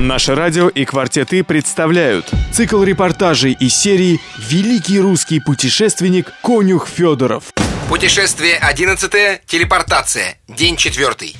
Наше радио и «Квартеты» представляют цикл репортажей из серии «Великий русский путешественник Конюх Федоров». Путешествие 11 телепортация, день четвертый.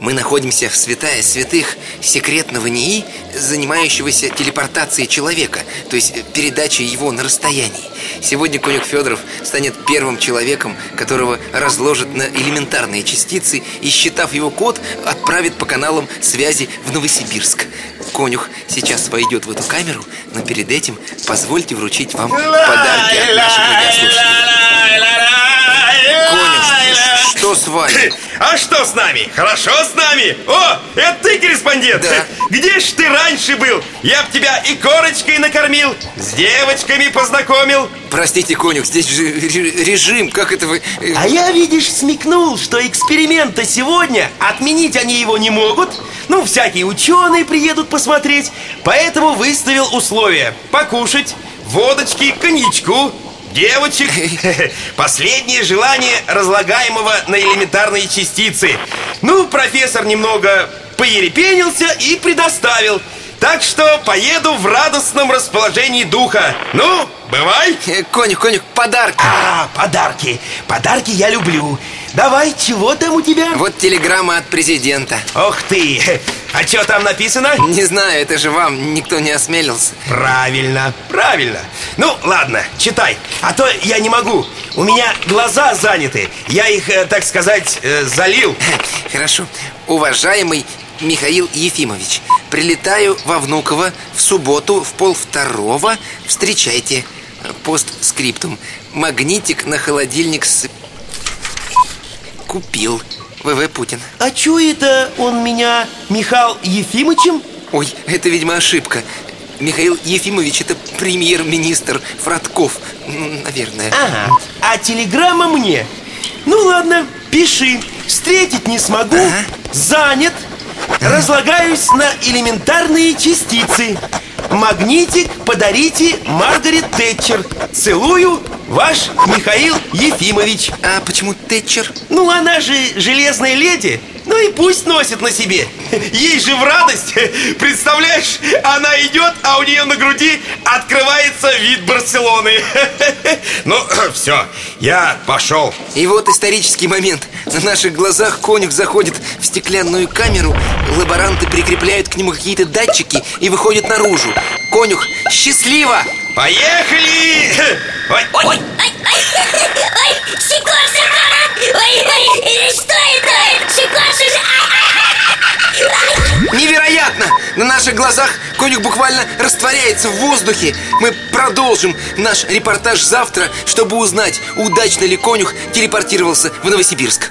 Мы находимся в святая святых секретного НИИ, занимающегося телепортацией человека, то есть передачей его на расстоянии. Сегодня Конюх Федоров станет первым человеком, которого разложат на элементарные частицы и, считав его код, отправит по каналам связи в Новосибирск. Конюх сейчас войдет в эту камеру, но перед этим позвольте вручить вам подарки что с нами? Хорошо с нами? О, это ты корреспондент? Да. Где ж ты раньше был? Я б тебя и корочкой накормил, с девочками познакомил Простите, Конюх, здесь же ре- режим, как это вы... э, А я, видишь, смекнул, что эксперимент-то сегодня Отменить они его не могут Ну, всякие ученые приедут посмотреть Поэтому выставил условия Покушать, водочки, коньячку Девочек Последнее желание разлагаемого на элементарные частицы Ну, профессор немного поерепенился и предоставил Так что поеду в радостном расположении духа Ну, бывай э, Конюх, Конюх, подарки а, подарки. Подарки я люблю. Давай, чего там у тебя? Вот телеграмма от президента Ох ты! А что там написано? Не знаю, это же вам никто не осмелился Правильно, правильно. Ну, ладно, читай. А то я не могу. У меня глаза заняты. Я их, э, так сказать, э, залил. Хорошо Уважаемый Михаил Ефимович Прилетаю во Внуково в субботу в полвторого Встречайте Постскриптум Магнитик на холодильник с... Купил ВВ Путин А чё это он меня Михаил Ефимычем? Ой, это, видимо, ошибка Михаил Ефимович это премьер-министр Фродков М, Наверное Ага. А телеграмма мне? Ну ладно, пиши. Встретить не смогу, Ага. занят, разлагаюсь на элементарные частицы. Магнитик подарите Маргарет Тэтчер. Целую, ваш Михаил Ефимович. А почему Тэтчер? Ну, она же железная леди. Ну и пусть носит на себе. Ей же в радость. Представляешь, она идет, а у нее на груди открывается вид Барселоны. Ну, все, я пошел. И вот исторический момент На наших глазах конюх заходит в стеклянную камеру Лаборанты прикрепляют к нему какие-то датчики И выходят наружу Конюх, счастливо! Поехали! Ой, Ой, ой, ой, ой, ой, ой, наших глазах конюх буквально растворяется в воздухе. Мы продолжим наш репортаж завтра Чтобы узнать, удачно ли конюх телепортировался в Новосибирск